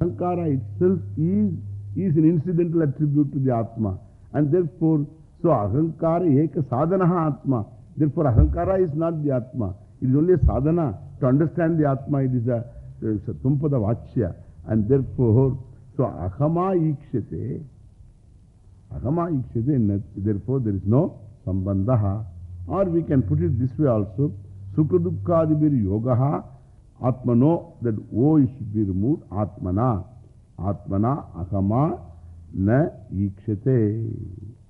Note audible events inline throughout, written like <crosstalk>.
Ahankara itself is, is an incidental attribute to the Atma. And therefore, so Ahankara eka sadhanaha Atma. Therefore, Ahankara is not the Atma. It is only a sadhana. To understand the Atma, it is a, a Tumpada Vachya. And therefore, so Ahama ikshate. Ahama ikshate. Therefore, there is no Sambandhaha. Or we can put it this way also. Sukadukadibir yogaha atmano. That O should be removed. Atmana. Atmana ahama na ikshate.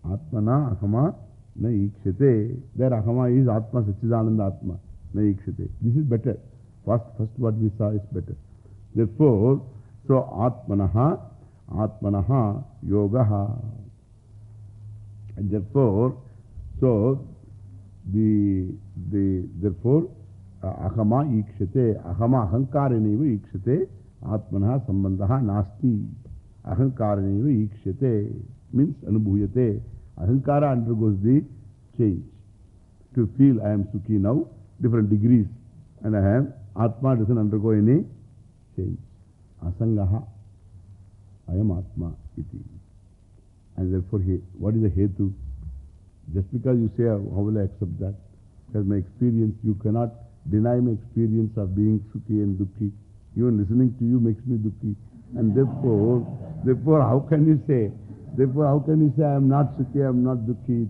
Atmana ahama na ikshate. There ahama is Atma Sachidananda Atma. Na ikshate. This is better. First, first what we saw is better. Therefore, so Atmanaha, Atmanaha yogaha. And therefore, so the, the, therefore, uh, ahama ikshate, ahama ahankaraneva ikshate, atmanaha sambandhaha nasti. Ahankaraneva ikshate means anubhuyate. Ahankara undergoes the change. To feel I am Sukhi now, different degrees. And I am, Atma doesn't undergo any change. Asangaha. I am Atma iti. And therefore, he, what is the hetu? Just because you say, how will I accept that? Because my experience, you cannot deny my experience of being Sukhi and Dukhi. Even listening to you makes me Dukhi. And therefore, therefore, how can you say, therefore, how can you say, I am not Sukhi, I am not Dukhi?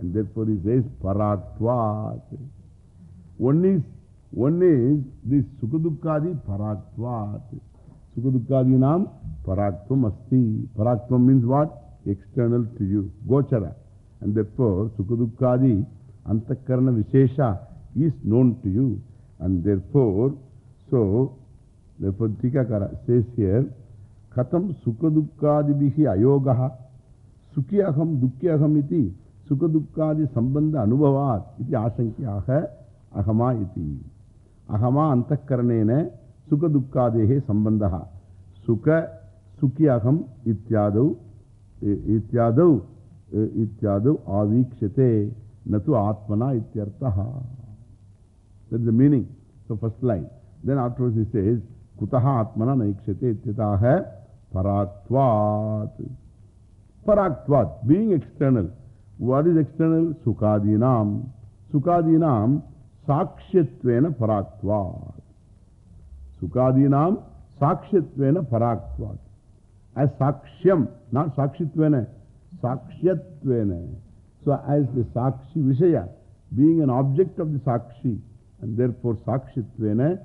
And therefore, he says, Paraktvat. One is, one is this Sukhadukkadi Paraktvat. Sukhadukkadi nam Paraktvam asti. Means what? External to you. Gochara. And therefore, Sukhadukkadi Antakarana Vishesha is known to you. And therefore, so, therefore, Tikakara says here, Katam Sukhadukkadibihi Ayogaha Sukhiyaham Dukhyaham iti Sukhadukkadi Sambandha Anubhavat iti Ashankyaha Ahama iti. Ahama Antakaranene Sukadukkadehe Sambandha. Sukha Sukhiyaham ityadau ityadau ityadau avikshate natu atmana ityartaha. That is the meaning. So first line. Then afterwards he says, Kutaha atmana naikshate ityataha paraktvat. Paraktvat, being external. What is external? Sukadinam. Sukadinam sakshitvena paraktvat. Sukadinam sakshitvena paraktvat. As sakshyam, not sakshitvena, sakshatvena. So as the sakshi vishaya, being an object of the sakshi, and therefore sakshitvena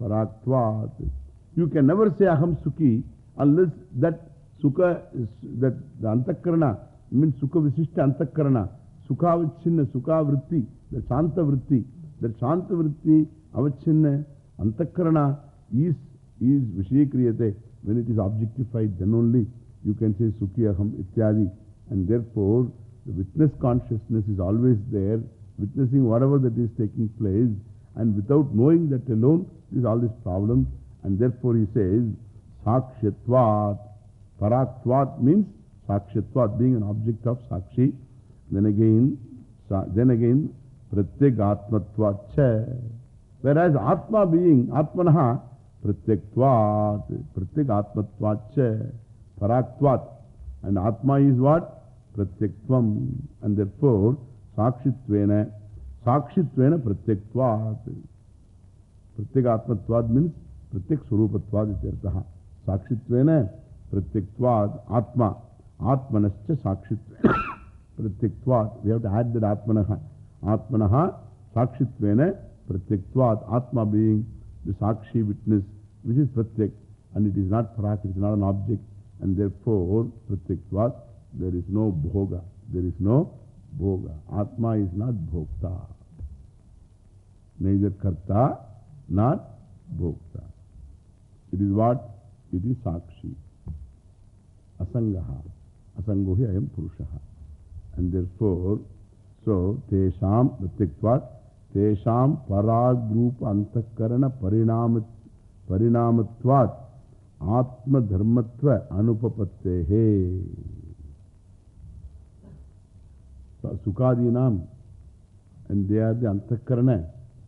paraktvat. You can never say aham sukhi unless that sukha, that the antakarana means sukha visishta antakarana, sukha avachinna, sukha vritti, the shanta vritti, that shanta vritti avachinna antakarana is, is vishayakriyate. When it is objectified, then only you can say sukhi aham ityadi. And therefore, the witness consciousness is always there, witnessing whatever that is taking place. And without knowing that alone, there is all this problem. And therefore he says, Sakshatvat. Paraktvat means Sakshatvat, being an object of Sakshi. Then again, then again, Pratyagatmatvat cha. Whereas Atma being, Atmanaha, Pratyaktvat, Pratyagatmatvat cha. Paraktvat. And Atma is what? Pratyaktvam. And therefore, Sakshitvena, Sakshitvena Pratyaktvat. Pratyagatmatvat means Pratyak Surupatvat ityartaha. Sakshitvena Pratyaktvat Atma. Atmanascha Sakshitvena Pratyaktvat. We have to add that Atmanaha. Atmanaha Sakshitvena Pratyaktvat. Atma being the Sakshi witness, which is Pratyak. And it is not Parak, it is not an object. And therefore, Pratyaktvat, there is no Bhoga. There is no Bhoga. Atma is not Bhokta. Neither Karta, not Bhokta. It is what? It is Sakshi. Asangaha. Asangohi ayam Purushaha. And therefore, so, Tesham, Pratyaktvat, Tesham Parag Rupa Antakarana Parinamat, Parinamatvat, Atma Dharmatva Anupapattehe. Sukadinam, and they are the Antakarana,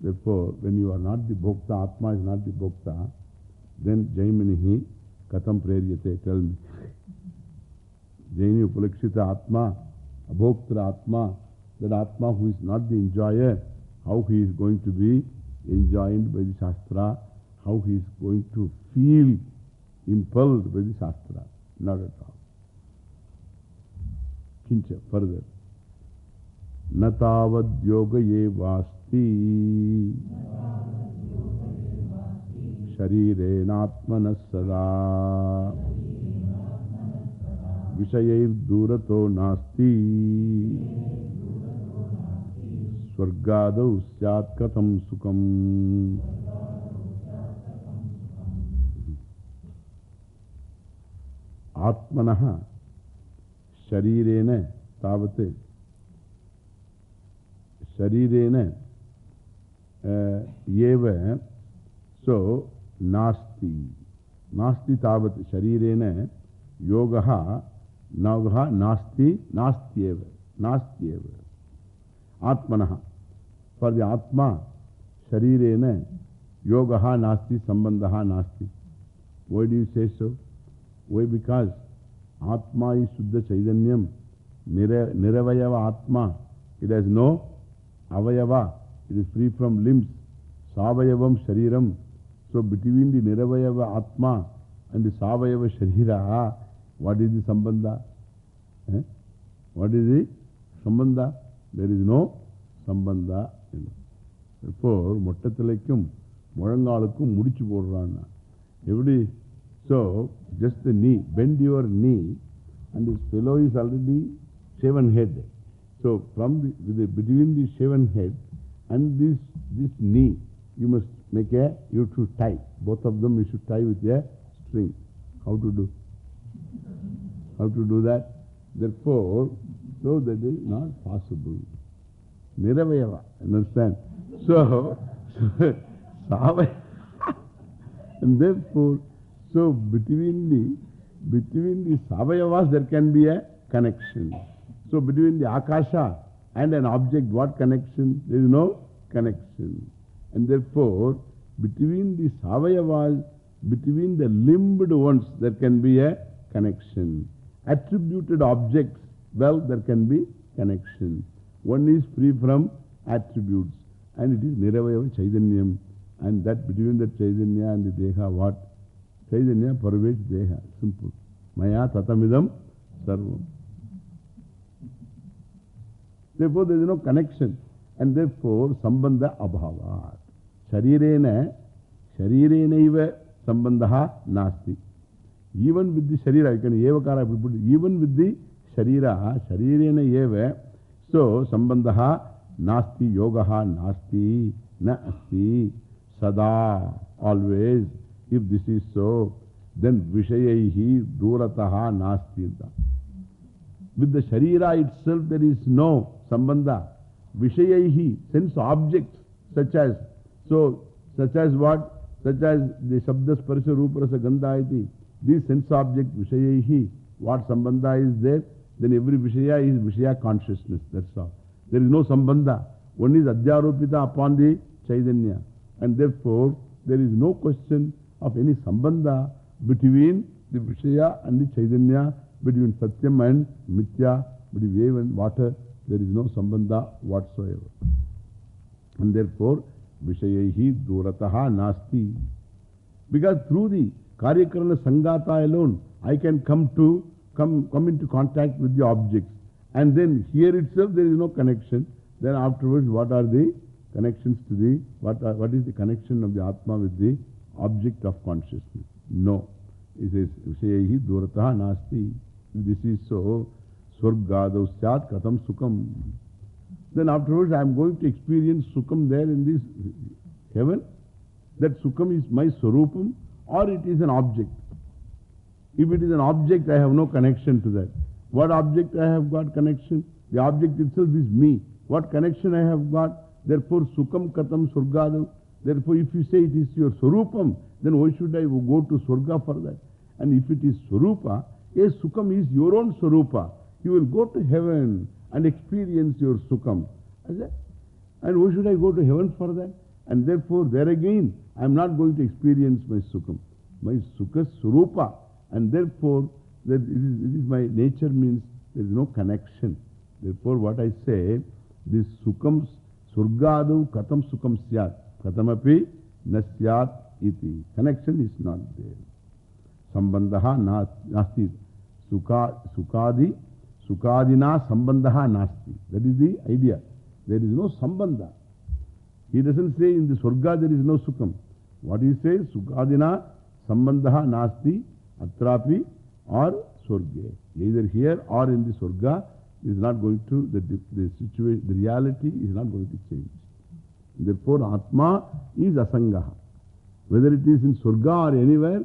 Therefore, when you are not the bhokta, Atma is not the bhokta, then Jaiminihi katam preryate, tell me. Jaini upalakshita Atma, abhoktra Atma, that Atma who is not the enjoyer, how he is going to be enjoined by the Shastra, how he is going to feel impelled by the Shastra. Not at all. Kincha, further. Natavad yoga ye शरीरेणात्मनः सदा विषयैर्दूरतो नास्ति। स्वर्गादौ सुखम्। आत्मनः शरीरेण तावत् शरीरेण sharirena yogaha nasti sambandhaha nasti. Why do you say so? Why? Because Atma is Suddha Chaitanyam. Niravayava Atma. It has no avayava. It is free from limbs. Savayavam Shariram. So between the Niravayava Atma and the Savayava Sharira, what is the Sambandha? Eh? What is the Sambandha? There is no Sambandha. You know. Therefore, Mottathalaikkum, Murangalukkum, Mudichu Podrana. Every, so, just the knee, bend your knee, and this fellow is already shaven head. So, from the, the between the shaven head and this, this knee, you must make a, you to tie. Both of them you should tie with a string. How to do? How to do that? Therefore, so that is not possible. Niravayava, understand? So, so <laughs> and therefore, so between the, between the Savayavas there can be a connection. So between the Akasha and an object, what connection? There is no connection. And therefore, between the Savayavas, between the limbed ones, there can be a connection. Attributed objects, well, there can be connection. One is free from attributes, and it is Niravayava Chaitanyam. And that between the Chaitanya and the Deha, what? Chaitanya pervades Deha. Simple. Maya tatamidam sarvam. Therefore, there is no connection. And therefore, sambandha abhavat. Sharirena, Sharirena sambandha nasti. Even with the Sharira, you can evakara put even with the Sharira, Sharirena eva, so sambandha nasti, yogaha nasti, na asti, sada, always. If this is so, then Vishayaihi durataha nasti. With the Sharira itself, there is no sambandha. Vishayaihi, sense objects such as So, such as what? Such as the Shabda Sparsha Rupa Rasa Gandha iti. These sense object Vishayahi, what Sambandha is there, then every Vishaya is Vishaya consciousness. That's all. There is no Sambandha. One is Adhyarupita upon the Chaitanya. And therefore, there is no question of any Sambandha between the Vishaya and the Chaitanya, between Satyam and Mithya, between wave and water. There is no Sambandha whatsoever. And therefore, Vishayahi durataha nasti. Because through the Karyakarana Sangata alone, I can come to, come, come into contact with the objects. And then here itself there is no connection. Then afterwards, what are the connections to the, what, are, what is the connection of the Atma with the object of consciousness? No. It says, Vishayahi durataha nasti. This is so, Swargadav syat katam sukham. Then afterwards I am going to experience Sukham there in this heaven. That Sukham is my Swarupam or it is an object. If it is an object, I have no connection to that. What object I have got connection? The object itself is me. What connection I have got? Therefore, Sukam Katam Surgadav. Therefore, if you say it is your Surupam, then why should I go to Surga for that? And if it is Surupa, yes, Sukham is your own Surupa. You will go to heaven and experience your Sukam. And why should I go to heaven for that? And therefore, there again, I am not going to experience my Sukham. My Sukha Surupa. And therefore, that it is, it is my nature means there is no connection. Therefore, what I say, this Sukam, Surgadu Katam Sukam Syat. Katamapi Nasyat iti. Connection is not there. Nasti. That is the idea. There is no Sambandha. He doesn't say in the Surga there is no Sukham. What he says, Sukadina Sambandha nasti atrapi or Surge. Either here or in the Surga is not going to, the, the situation, the reality is not going to change. Therefore, Atma is Asangaha. Whether it is in Surga or anywhere,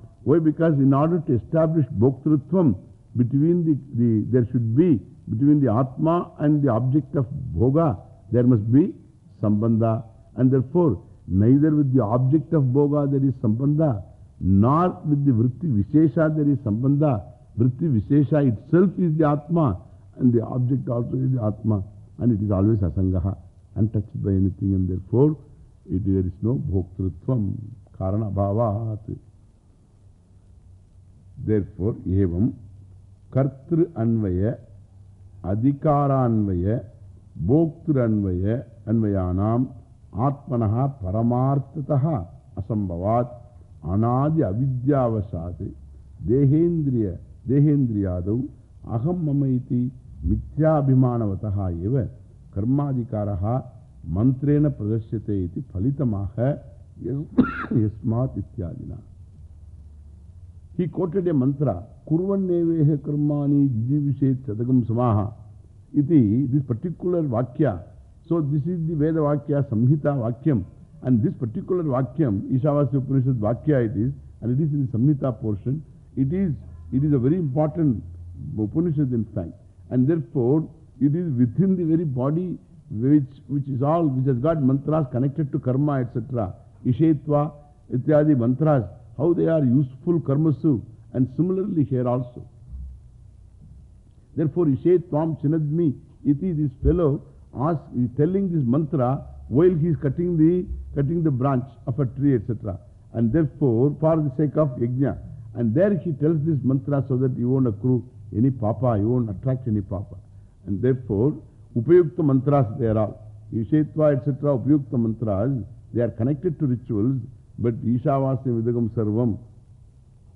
Why? Because in order to establish Bhoktrutvam, between the, the, there should be, between the Atma and the object of Bhoga, there must be Sambandha. And therefore, neither with the object of Bhoga there is Sambandha, nor with the Vritti Vishesha there is Sambandha. Vritti Vishesha itself is the Atma, and the object also is the Atma. And it is always Asangaha, untouched by anything, and therefore, it, there is no bhoktrutvam, karana bhavat. Therefore, evam kartru anvaya, adhikara anvaya, bhoktru anvaya, anvayanam, atmanaha paramartataha asambhavat, anadi avidyavasate, dehendriya, dehendriyadau, aham mama iti, mithyabhimanavataha eva, karmadhikaraha, mantrena pradashyate iti phalitamaha yasmat ityadina. He quoted a mantra, Kurvannevehe karmani jijivishet sadagam samaha. Iti, this particular vakya. So this is the Veda vakya, Samhita vakyam. And this particular vakyam, Ishavasya Upanishad vakya it is, and it is in the Samhita portion. It is, it is a very important Upanishad in fact. And therefore, it is within the very body which, which is all, which has got mantras connected to karma, etc. Ishetva, ityadi mantras, how they are useful karmasu. And similarly here also. Therefore, Ishetvam Chinadmi, iti, this fellow ask, is telling this mantra while he is cutting the, cutting the branch of a tree, etc. And therefore, for the sake of yajna, and there he tells this mantra so that you won't accrue any papa, you won't attract any papa. And therefore, Upayukta mantras they are all. Ishetva, etc. Upayukta mantras, they are connected to rituals, but Ishavasya Vidagam Sarvam,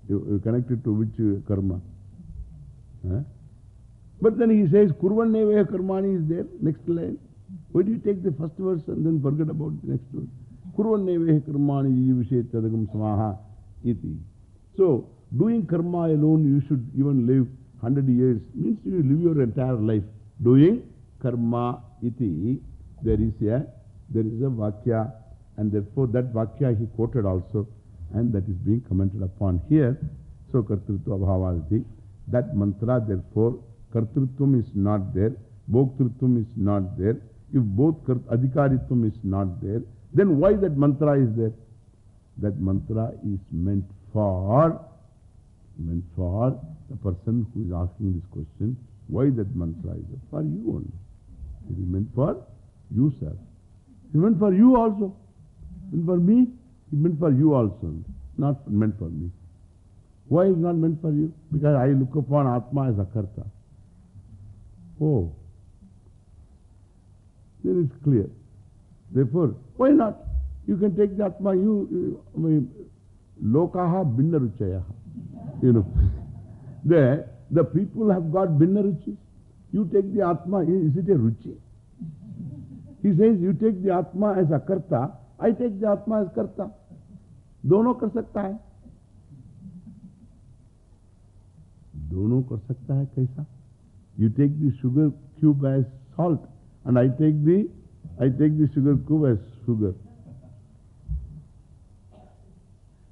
you, you connected to which uh, karma? Huh? But then he says, Kurvanneveya karmani is there, next line. Why do you take the first verse and then forget about the next verse? Kurvanneveya karmani jivishet tadagam samaha iti. So, doing karma alone, you should even live 100 years, means you live your entire life. Doing karma iti, there is a, there is a vakya, and therefore that vakya he quoted also, and that is being commented upon here. So, kartrutva bhavadati, that mantra therefore, kartrutvam is not there, bhoktrutvam is not there. If both adhikaritvam is not there, then why that mantra is there? That mantra is meant for, meant for the person who is asking this question, why that mantra is there? For you only. It is meant for you, sir. It is meant for you also. Meant for me, it is meant for you also. Not meant for me. Why is not meant for you? Because I look upon Atma as Akarta. Oh. Then it's clear. Therefore, why not? You can take the Atma, you, you I mean, lokaha Binnaruchayaha. You know. <laughs> there, The people have got bhinnaruchis. You take the Atma, is it a Ruchi? He says, you take the Atma as Akarta, I take the atma is karta. दोनों कर सकता है। दोनों कर सकता है कैसा? You take the sugar cube as salt and I take the I take the sugar cube as sugar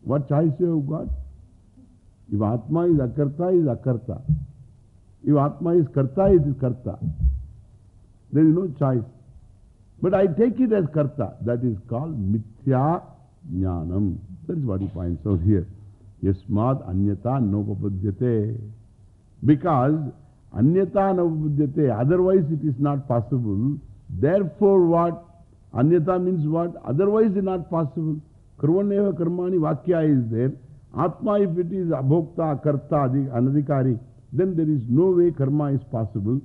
what choice you god if atma is अकर्ता इज़ अकर्ता इव आत्मा is karta is karta there is no choice But I take it as Karta. That is called Mithya Jnanam. That is what he points out here. Yasmad Anyata Nopapadyate. Because Anyata Nopapadyate, otherwise it is not possible. Therefore what? Anyata means what? Otherwise it is not possible. Karvaneva Karmani Vakya is there. Atma, if it is Abhokta, Karta, Anadhikari, then there is no way karma is possible.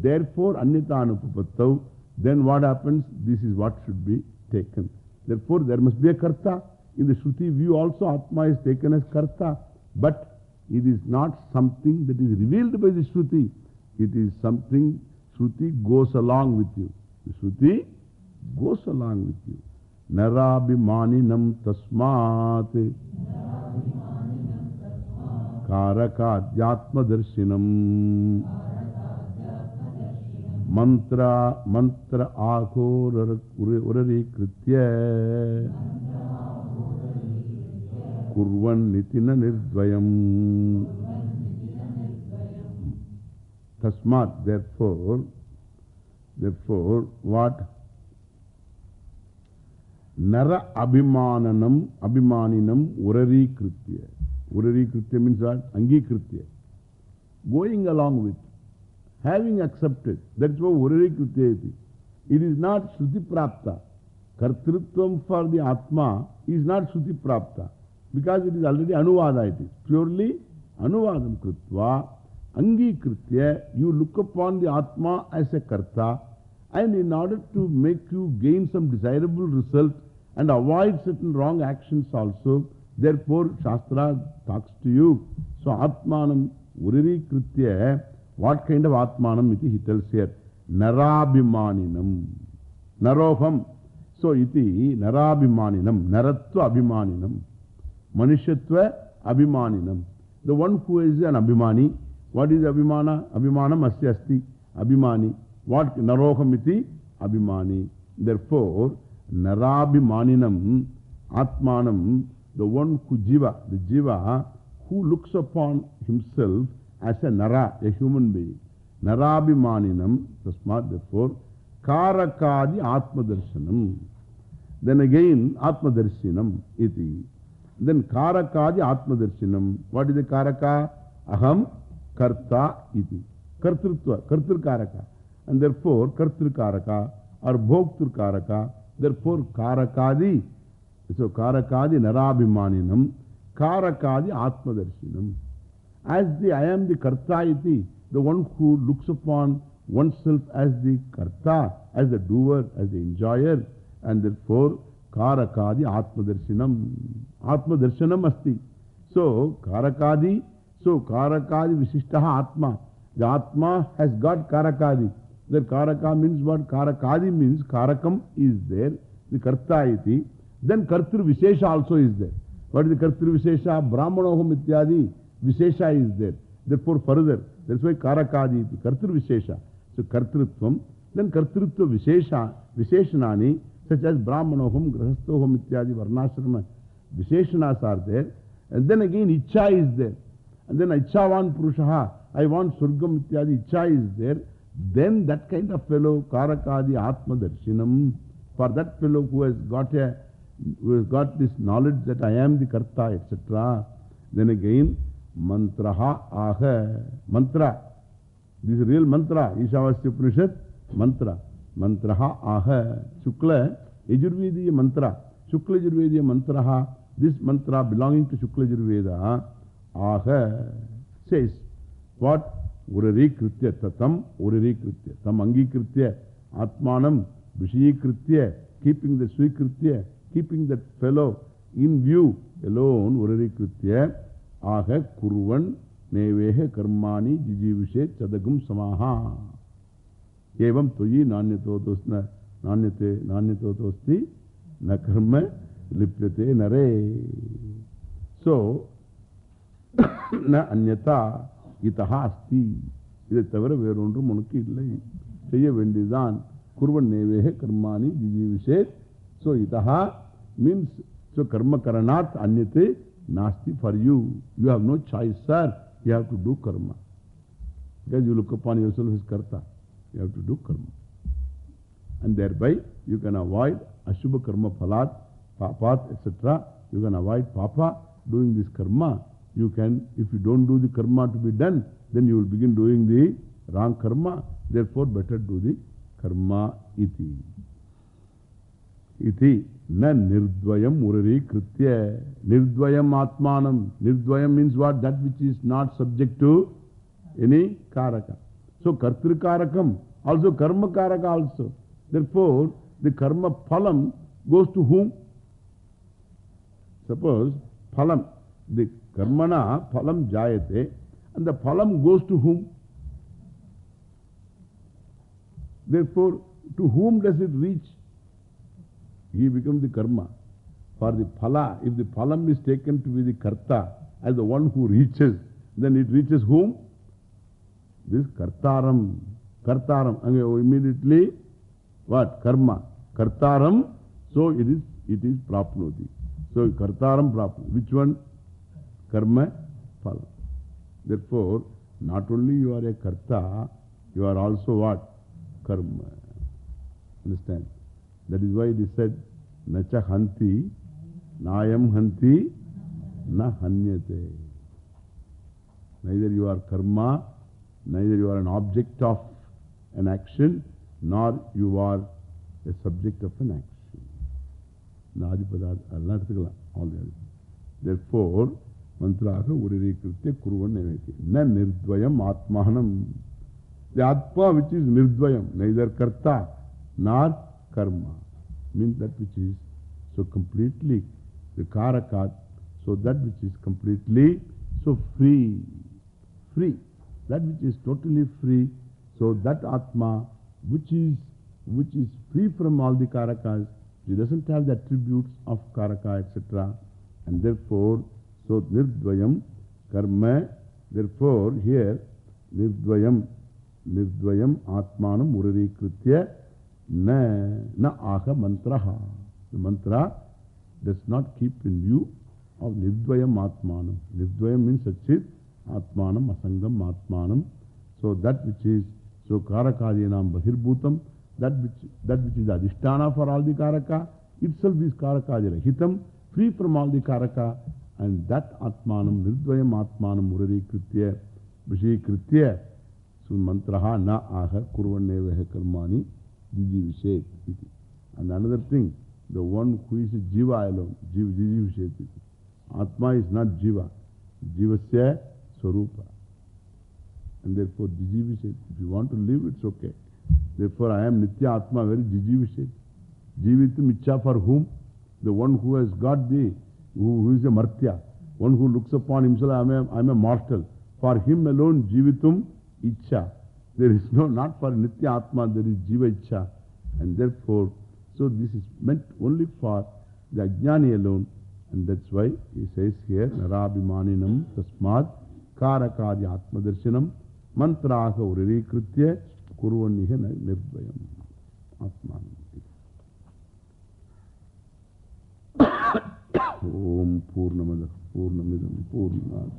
Therefore, Anyata Anupapattav. Then what happens? This is what should be taken. Therefore, there must be a Karta. In the Shruti view also, Atma is taken as Karta. But it is not something that is revealed by the Shruti. It is something Shruti goes along with you. The Shruti goes along with you. Narabhimaninam tasmat Karakadhyatmadarshinam What? Nara Abhimananam, Abhimaninam Urari Kritya. Urari Kritya means what? Angi Kritya. Going along with, having accepted. That's what Urari Kritya is. It is not Shruti Prapta. Kartrutvam for the Atma is not Shruti Prapta. Because it is already Anuvada. It is purely Anuvadam Kritva. Angi Kritya. You look upon the Atma as a Karta. And in order to make you gain some desirable result and avoid certain wrong actions also, therefore Shastra talks to you. So Atmanam Uriri Kritya, what kind of Atmanam iti he tells here? Narabhimaninam. Naroham. So iti Narabhimaninam. Naratva Abhimaninam. Manishatva Abhimaninam. The one who is an Abhimani. What is Abhimana? Abhimanam Asya Asti. Abhimani. What Narohamiti? Abhimani. Therefore, Narabhimaninam, Atmanam, the one who Jiva, the Jiva, who looks upon himself as a Nara, a human being. Narabhimaninam, Tasmat, therefore, Karakadi Atmadarshanam. Then again, Atmadarshanam iti. Then Karakadi Atmadarshanam. What is the Karaka? Aham Karta iti. Kartrutva, Kartrukaraka. And therefore, Kartrukaraka, or Bhoktur Karaka. Therefore, Karakadi. So, Karakadi Narabhimaninam. Karakadi Atmadarshanam. As the I am the Karta iti, the one who looks upon oneself as the Karta, as the doer, as the enjoyer, and therefore Karakadi Atmadarshanam. Atmadarshanam asti. So, Karakadi, so Karakadi Visishtaha Atma. The Atma has got Karakadi. The Karaka means what? Karakadi means Karakam is there, the Karta iti. Then Kartru Vishesha also is there. What is the Kartru Vishesha? Brahmanoham ityadi. Vishesha is there. Therefore, further, that's why Karakadi. Kartru Vishesha. So, Kartrutvam. Then Kartrutva Vishesha, Visheshanani, such as Brahmanoham, Grahastoham ityadi, Varnashrama. Visheshanas are there. And then again, Icha is there. And then Ichavan Purushaha, I want Surgam ityadi, Icha is there. Then that kind of fellow, Karakadi Atma Darshinam, for that fellow who has got a, who has got this knowledge that I am the Karta, etc. Then again, Mantraha Aha, Mantra. This is real mantra, Ishavasya Upanishad, mantra. Mantraha Aha, Shukla, Yajurvediya mantra. Shukla Yajurvediya mantraha, this mantra belonging to Shukla Yajurveda, Aha, says, what? Urari Kritya Tatam, Urari Kritya. Tam Angi Kritya, Atmanam, Vishayi Kritya, keeping the Swikritya, keeping that fellow in view alone, Urari Kritya, Aha Kurvan nevehe karmani jijivishe chadagum samaha. Evam toyi nanyatotosna nanyate nanyatotosti na karma lipyate nare. So, na anyata itaha asti. இதை தவிர வேறொன்றும் உனக்கு இல்லை செய்ய வேண்டியதுதான் குருவன் நேவேக கர்மானி ஜிஜீவிஷேத் so itaha means so karma karanat anyate nasti for you. You have no choice sir. You have to do karma. Because you look upon yourself as karta. You have to do karma. And thereby you can avoid ashubha karma phalat papat etc you can avoid papa doing this karma. You can if you don't do the karma to be done then you will begin doing the wrong karma. Therefore, better do the karma iti. Iti na nirdvayam urari. Nirdvayam atmanam. Nirdvayam means what? That which is not subject to any karaka. So, kartri karakam, also karma karaka also. Therefore, the karma phalam goes to whom? Suppose phalam, the karmana phalam jayate, and the phalam goes to whom? Therefore, to whom does it reach? He becomes the karma. For the phala, if the phalam is taken to be the karta, as the one who reaches, then it reaches whom? This kartaram. Kartaram. Immediately, what? Karma. Kartaram. So it is, it is prapnoti. So kartaram prapnoti. Which one? Karma, phala. Therefore, not only you are a karta, you are also what? Karma. Understand? That is why it is said, Nacha hanti, nayam hanti, na hanyate. Neither you are karma, neither you are an object of an action, nor you are a subject of an action. Nadipadat, all the others. Therefore, mantraha. Na nirdvayam atmahanam. The atma which is nirdvayam, neither karta nor karma, means that which is so completely the karakat, so that which is completely so free, free, that which is totally free, so that atma which is, which is free from all the karakas, it doesn't have the attributes of karaka, etc. And therefore, so nirdvayam karma, therefore here nirdvayam, nirdvayam atmanam urarikritya na, na aha mantraha. The mantra does not keep in view of nirdvayam atmanam. Nirdvayam means sachit atmanam asangam atmanam. So that which is, so karakadinam bahirbhutam, that which, that which is the adhisthana for all the karaka, itself is karakadirahitam, free from all the karaka, and that atmanam, nirdvayam atmanam murari urarikritya, vishikritya, so mantraha na aha kurvanevaha karmani jijivishet. And another thing, the one who is jiva alone, jiv, jijivishet. Atma is not jiva. Jivasya swarupa. And therefore, jijivishet. If you want to live, it's okay. Therefore, I am nitya atma, very jijivishet. Jivitam icha for whom? The one who has got the, who, who is a martya. One who looks upon himself, I am a, I am a mortal. For him alone, jivitum icha. There is no, not for Nitya Atma, there is Jiva Icha. And therefore, so this is meant only for the Ajnani alone. And that's why he says here, Narabhimaninam Tasmad Karakadi Atma Darshanam Mantraha Uririkritya Kurvaniha Nirdvayam Atmanam. Om Purnamada Purnamidam Purnad